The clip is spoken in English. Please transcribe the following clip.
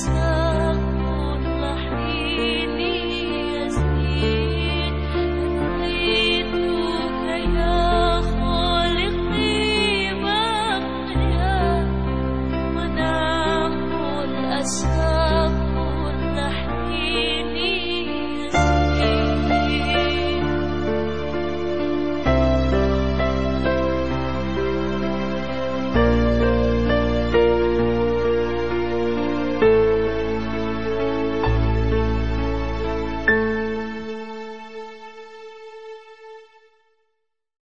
sun.